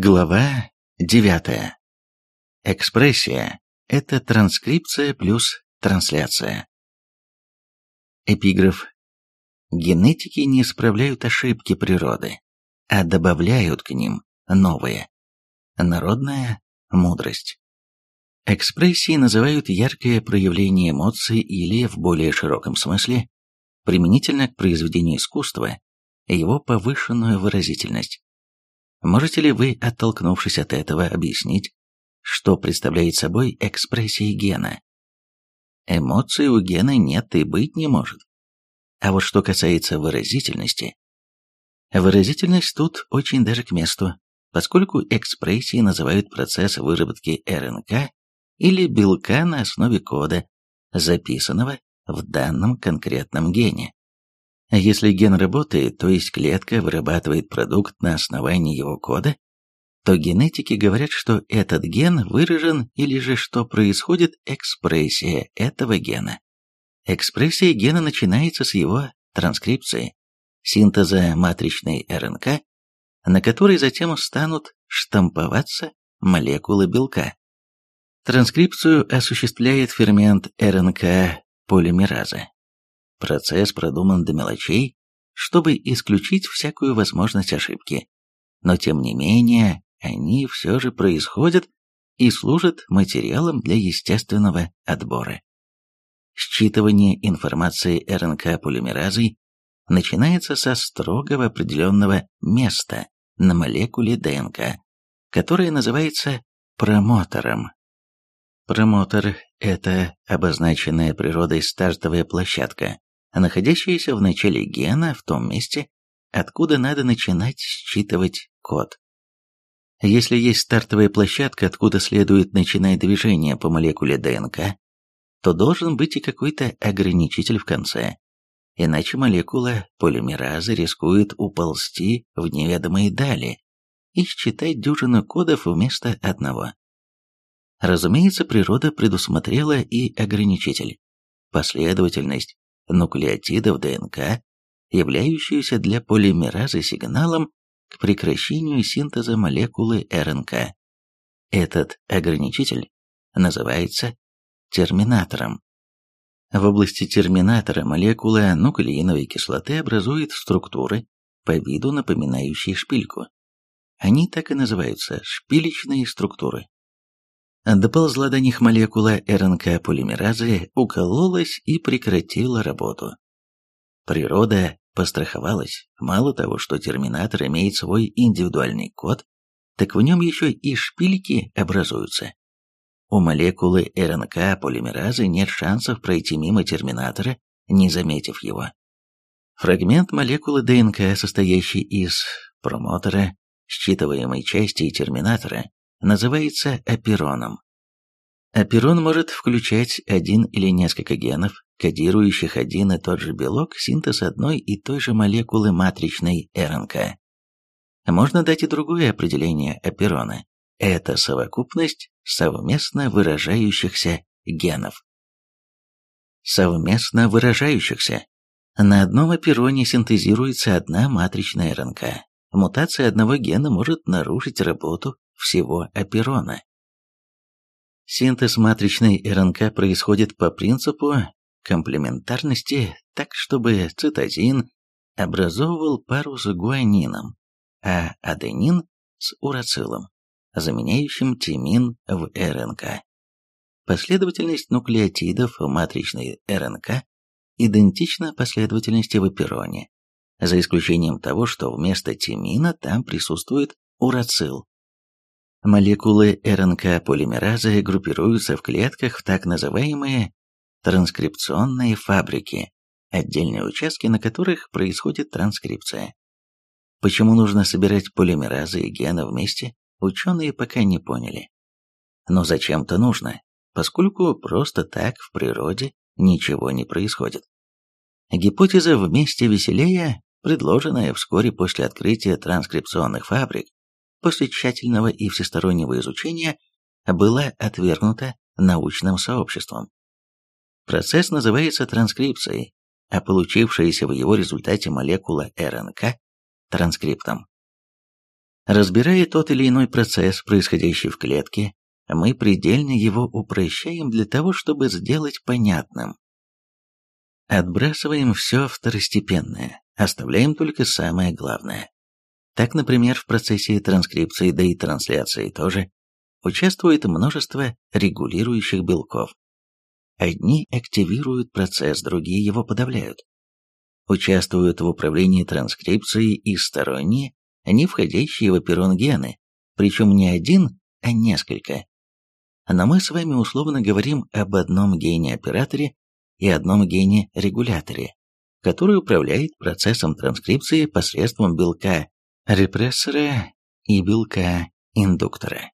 Глава 9. Экспрессия – это транскрипция плюс трансляция. Эпиграф. Генетики не исправляют ошибки природы, а добавляют к ним новые. Народная мудрость. Экспрессией называют яркое проявление эмоций или, в более широком смысле, применительно к произведению искусства, его повышенную выразительность. Можете ли вы, оттолкнувшись от этого, объяснить, что представляет собой экспрессия гена? Эмоций у гена нет и быть не может. А вот что касается выразительности, выразительность тут очень даже к месту, поскольку экспрессией называют процесс выработки РНК или белка на основе кода, записанного в данном конкретном гене. Если ген работает, то есть клетка вырабатывает продукт на основании его кода, то генетики говорят, что этот ген выражен или же что происходит экспрессия этого гена. Экспрессия гена начинается с его транскрипции, синтеза матричной РНК, на которой затем станут штамповаться молекулы белка. Транскрипцию осуществляет фермент РНК полимеразы. Процесс продуман до мелочей, чтобы исключить всякую возможность ошибки. Но тем не менее, они все же происходят и служат материалом для естественного отбора. Считывание информации РНК-полимеразой начинается со строгого определенного места на молекуле ДНК, которое называется промотором. Промотор – это обозначенная природой стартовая площадка, находящаяся в начале гена в том месте, откуда надо начинать считывать код. Если есть стартовая площадка, откуда следует начинать движение по молекуле ДНК, то должен быть и какой-то ограничитель в конце, иначе молекула полимеразы рискует уползти в неведомые дали и считать дюжину кодов вместо одного. Разумеется, природа предусмотрела и ограничитель. Последовательность нуклеотидов ДНК, являющуюся для полимеразы сигналом к прекращению синтеза молекулы РНК. Этот ограничитель называется терминатором. В области терминатора молекула нуклеиновой кислоты образует структуры, по виду напоминающие шпильку. Они так и называются – шпилечные структуры. Доползла до них молекула РНК-полимеразы, укололась и прекратила работу. Природа постраховалась. Мало того, что терминатор имеет свой индивидуальный код, так в нем еще и шпильки образуются. У молекулы РНК-полимеразы нет шансов пройти мимо терминатора, не заметив его. Фрагмент молекулы ДНК, состоящий из промотора, считываемой части и терминатора, называется апероном. Аперон может включать один или несколько генов, кодирующих один и тот же белок, синтез одной и той же молекулы матричной РНК. Можно дать и другое определение аперона. Это совокупность совместно выражающихся генов. Совместно выражающихся. На одном апероне синтезируется одна матричная РНК. Мутация одного гена может нарушить работу всего аперона. Синтез матричной РНК происходит по принципу комплементарности, так чтобы цитозин образовывал пару с гуанином, а аденин с урацилом, заменяющим тимин в РНК. Последовательность нуклеотидов в матричной РНК идентична последовательности в апероне, за исключением того, что вместо тимина там присутствует урацил. Молекулы РНК-полимеразы группируются в клетках в так называемые транскрипционные фабрики, отдельные участки, на которых происходит транскрипция. Почему нужно собирать полимеразы и гены вместе, ученые пока не поняли. Но зачем-то нужно, поскольку просто так в природе ничего не происходит. Гипотеза «вместе веселее», предложенная вскоре после открытия транскрипционных фабрик, после тщательного и всестороннего изучения была отвергнута научным сообществом. Процесс называется транскрипцией, а получившаяся в его результате молекула РНК – транскриптом. Разбирая тот или иной процесс, происходящий в клетке, мы предельно его упрощаем для того, чтобы сделать понятным. Отбрасываем все второстепенное, оставляем только самое главное. Так, например, в процессе транскрипции, да и трансляции тоже, участвует множество регулирующих белков. Одни активируют процесс, другие его подавляют. Участвуют в управлении транскрипцией и сторонние, не входящие в оперон гены, причем не один, а несколько. Но мы с вами условно говорим об одном гене-операторе и одном гене-регуляторе, который управляет процессом транскрипции посредством белка репрессора и белка индуктора.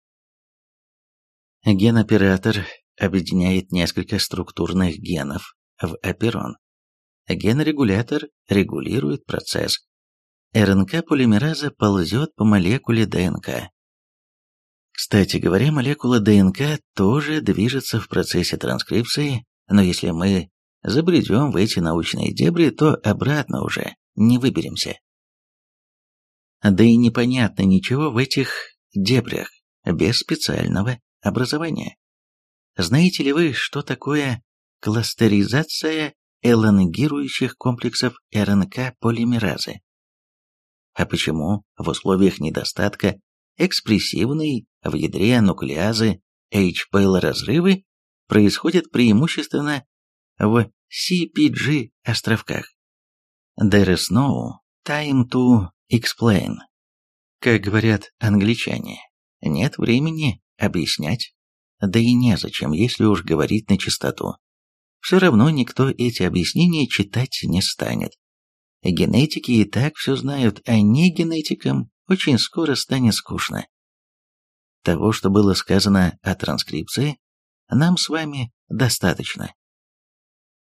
Ген-оператор объединяет несколько структурных генов в оперон. Ген-регулятор регулирует процесс. РНК-полимераза ползет по молекуле ДНК. Кстати говоря, молекула ДНК тоже движется в процессе транскрипции, но если мы забредем в эти научные дебри, то обратно уже не выберемся. Да и непонятно ничего в этих дебрях без специального образования. Знаете ли вы, что такое кластеризация элонгирующих комплексов РНК-полимеразы? А почему в условиях недостатка экспрессивной в ядре нуклеазы HPL-разрывы происходят преимущественно в CPG-островках? There is no time to explain. Как говорят англичане, нет времени объяснять. Да и незачем, если уж говорить на чистоту. Все равно никто эти объяснения читать не станет. Генетики и так все знают, а не генетикам очень скоро станет скучно. Того, что было сказано о транскрипции, нам с вами достаточно.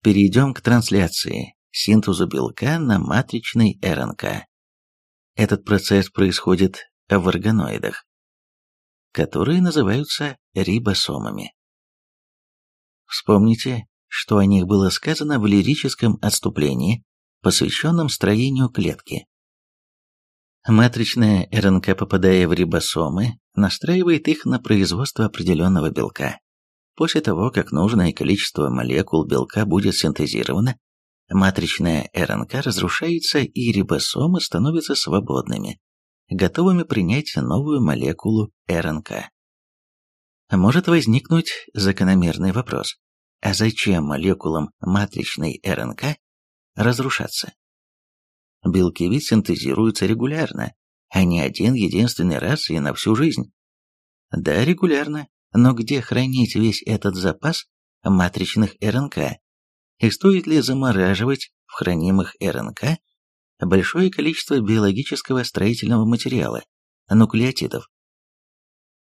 Перейдем к трансляции, синтезу белка на матричной РНК. Этот процесс происходит в органоидах которые называются рибосомами. Вспомните, что о них было сказано в лирическом отступлении, посвященном строению клетки. Матричная РНК, попадая в рибосомы, настраивает их на производство определенного белка. После того, как нужное количество молекул белка будет синтезировано, матричная РНК разрушается и рибосомы становятся свободными, готовыми принять новую молекулу РНК. Может возникнуть закономерный вопрос, а зачем молекулам матричной РНК разрушаться? Белки ведь синтезируются регулярно, а не один единственный раз и на всю жизнь. Да, регулярно, но где хранить весь этот запас матричных РНК? И стоит ли замораживать в хранимых РНК большое количество биологического строительного материала, нуклеотидов.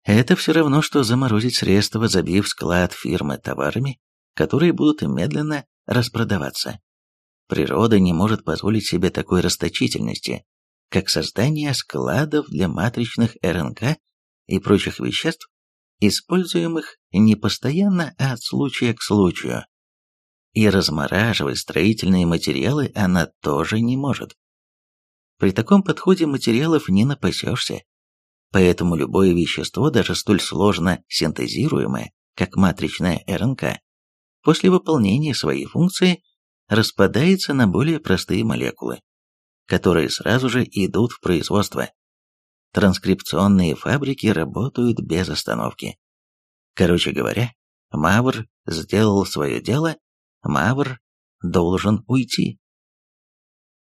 Это все равно, что заморозить средства, забив склад фирмы товарами, которые будут медленно распродаваться. Природа не может позволить себе такой расточительности, как создание складов для матричных РНК и прочих веществ, используемых не постоянно, а от случая к случаю и размораживать строительные материалы она тоже не может. При таком подходе материалов не напасешься. Поэтому любое вещество, даже столь сложно синтезируемое, как матричная РНК, после выполнения своей функции распадается на более простые молекулы, которые сразу же идут в производство. Транскрипционные фабрики работают без остановки. Короче говоря, Мавр сделал свое дело, Мавр должен уйти.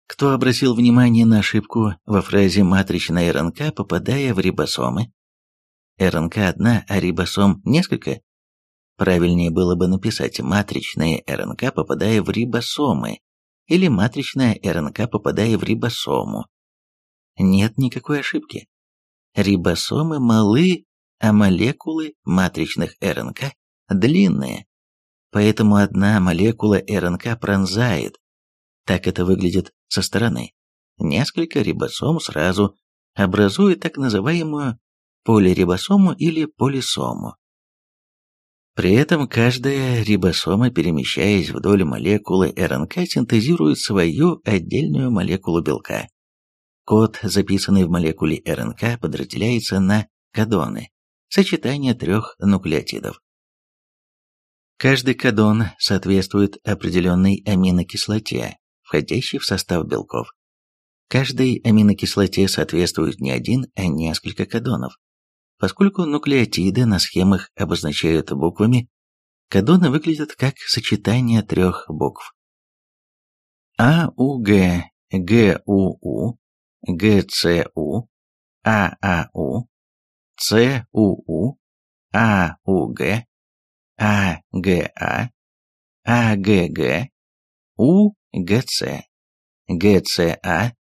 Кто обратил внимание на ошибку во фразе «матричная РНК», попадая в рибосомы? РНК одна, а рибосом несколько? Правильнее было бы написать «матричная РНК, попадая в рибосомы» или «матричная РНК, попадая в рибосому». Нет никакой ошибки. Рибосомы малы, а молекулы матричных РНК длинные. Поэтому одна молекула РНК пронзает, так это выглядит со стороны, несколько рибосом сразу, образуя так называемую полирибосому или полисому. При этом каждая рибосома, перемещаясь вдоль молекулы РНК, синтезирует свою отдельную молекулу белка. Код, записанный в молекуле РНК, подразделяется на кодоны, сочетание трех нуклеотидов. Каждый кодон соответствует определенной аминокислоте, входящей в состав белков. Каждой аминокислоте соответствует не один, а несколько кодонов. Поскольку нуклеотиды на схемах обозначают буквами, кодоны выглядят как сочетание трех букв. АУГ, ГУУ, ГЦУ, ААУ, ЦУУ, АУГ, АГА, АГГ, УГЦ, ГЦА,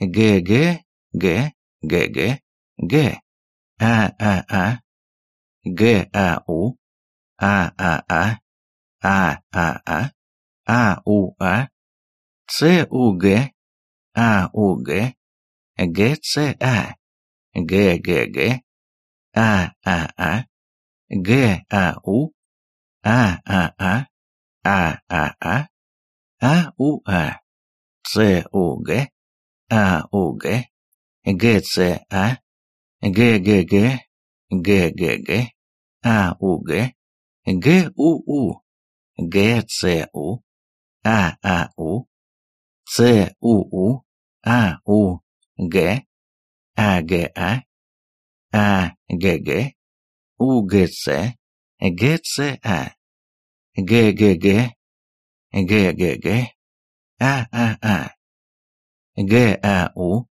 ГГ, Г, ГГ, Г, ААА, ГАУ, ААА, ААА, АУА, ЦУГ, АУГ, ГЦА, ГГГ, ААА, ГАУ, ААА, ААА, АУА, ЦУГ, АУГ, ГЦА, ГГГ, ГГГ, АУГ, ГУУ, ГЦУ, ААУ, ЦУУ, АУГ, АГА, АГГ, УГЦ, ГЦА, ГГГ, ГГГ, ААА, ГАУ,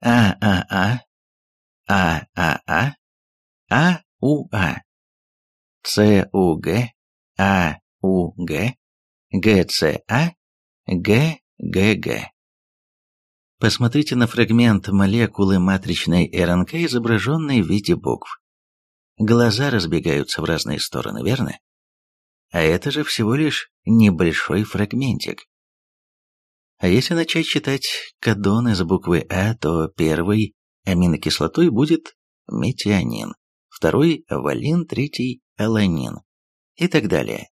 ААА, ААА, АУА, ЦУГ, АУГ, ГЦА, ГГГ. Посмотрите на фрагмент молекулы матричной РНК, изображенной в виде букв. Глаза разбегаются в разные стороны, верно? А это же всего лишь небольшой фрагментик. А если начать читать кодон из буквы А, то первой аминокислотой будет метионин, второй – валин, третий – аланин и так далее.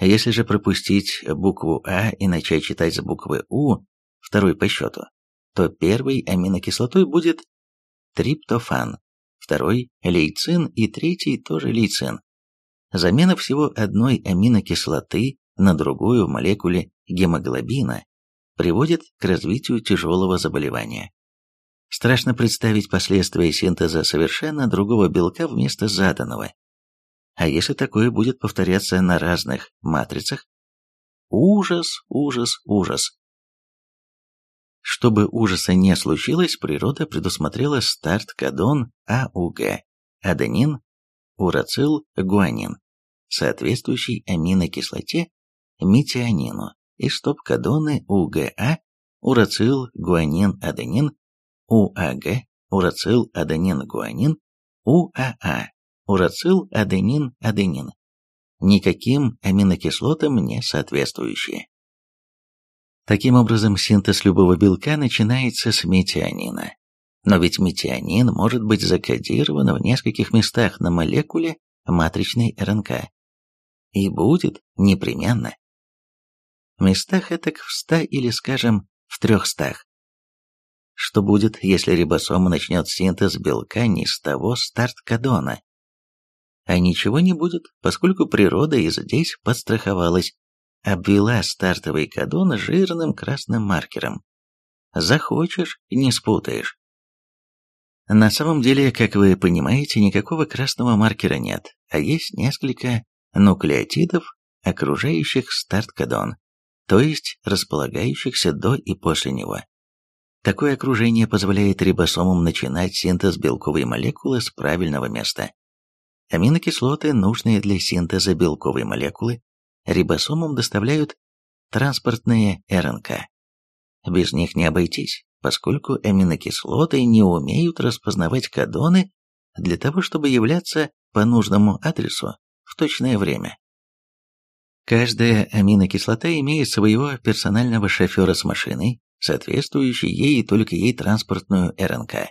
Если же пропустить букву А и начать читать с буквы У, второй по счету, то первой аминокислотой будет триптофан, второй – лейцин и третий тоже лейцин. Замена всего одной аминокислоты на другую в молекуле гемоглобина приводит к развитию тяжелого заболевания. Страшно представить последствия синтеза совершенно другого белка вместо заданного. А если такое будет повторяться на разных матрицах? Ужас, ужас, ужас. Чтобы ужаса не случилось, природа предусмотрела старт кадон АУГ, аденин, урацил, гуанин, соответствующий аминокислоте метионину и стоп-кадоны УГА, урацил, гуанин, аденин, УАГ, урацил, аденин, гуанин, УАА, урацил, аденин, аденин. Никаким аминокислотам не соответствующие. Таким образом, синтез любого белка начинается с метионина. Но ведь метионин может быть закодирован в нескольких местах на молекуле матричной РНК. И будет непременно местах этак в ста или, скажем, в трехстах. Что будет, если рибосома начнет синтез белка не с того старт-кадона? А ничего не будет, поскольку природа и здесь подстраховалась, обвела стартовый кадон жирным красным маркером. Захочешь – не спутаешь. На самом деле, как вы понимаете, никакого красного маркера нет, а есть несколько нуклеотидов, окружающих старт-кадон то есть располагающихся до и после него. Такое окружение позволяет рибосомам начинать синтез белковой молекулы с правильного места. Аминокислоты, нужные для синтеза белковой молекулы, рибосомам доставляют транспортные РНК. Без них не обойтись, поскольку аминокислоты не умеют распознавать кодоны для того, чтобы являться по нужному адресу в точное время. Каждая аминокислота имеет своего персонального шофера с машиной, соответствующей ей и только ей транспортную РНК.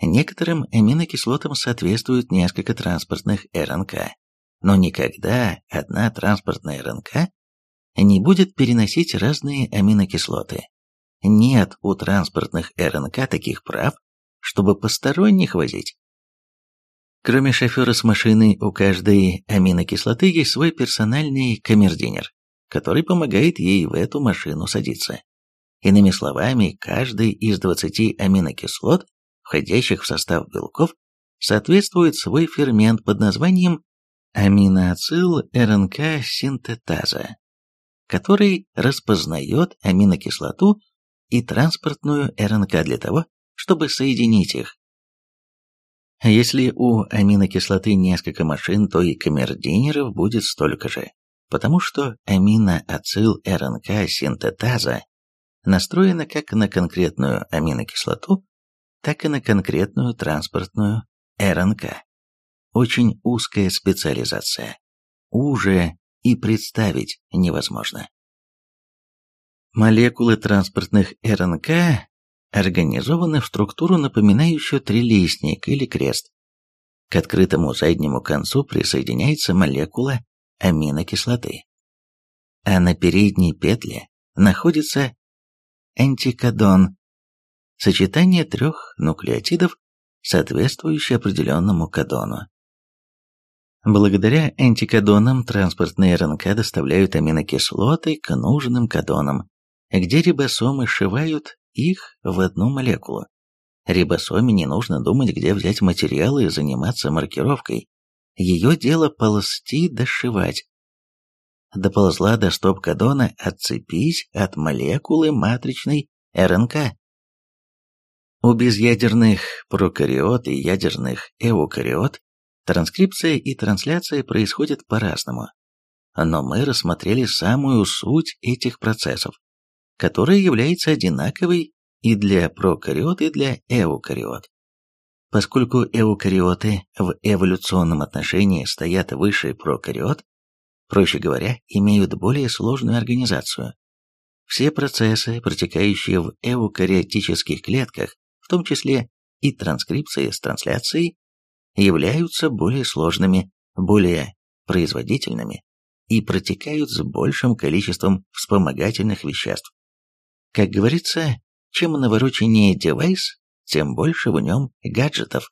Некоторым аминокислотам соответствует несколько транспортных РНК, но никогда одна транспортная РНК не будет переносить разные аминокислоты. нет у транспортных РНК таких прав, чтобы посторонних возить. Кроме шофера с машиной, у каждой аминокислоты есть свой персональный камердинер, который помогает ей в эту машину садиться. Иными словами, каждый из 20 аминокислот, входящих в состав белков, соответствует свой фермент под названием аминоацил РНК синтетаза, который распознает аминокислоту и транспортную РНК для того, чтобы соединить их. Если у аминокислоты несколько машин, то и камердинеров будет столько же, потому что аминоацил РНК синтетаза настроена как на конкретную аминокислоту, так и на конкретную транспортную РНК. Очень узкая специализация. Уже и представить невозможно. Молекулы транспортных РНК организованы в структуру, напоминающую трилистник или крест. К открытому заднему концу присоединяется молекула аминокислоты. А на передней петле находится антикодон, сочетание трех нуклеотидов, соответствующее определенному кодону. Благодаря антикодонам транспортные РНК доставляют аминокислоты к нужным кодонам, где рибосомы сшивают их в одну молекулу. Рибосоме не нужно думать, где взять материалы и заниматься маркировкой. Ее дело ползти дошивать. Доползла до стоп-кодона отцепись от молекулы матричной РНК. У безъядерных прокариот и ядерных эукариот транскрипция и трансляция происходят по-разному. Но мы рассмотрели самую суть этих процессов которая является одинаковой и для прокариот, и для эукариот. Поскольку эукариоты в эволюционном отношении стоят выше прокариот, проще говоря, имеют более сложную организацию. Все процессы, протекающие в эукариотических клетках, в том числе и транскрипция с трансляцией, являются более сложными, более производительными и протекают с большим количеством вспомогательных веществ. Как говорится, чем навороченнее девайс, тем больше в нем гаджетов.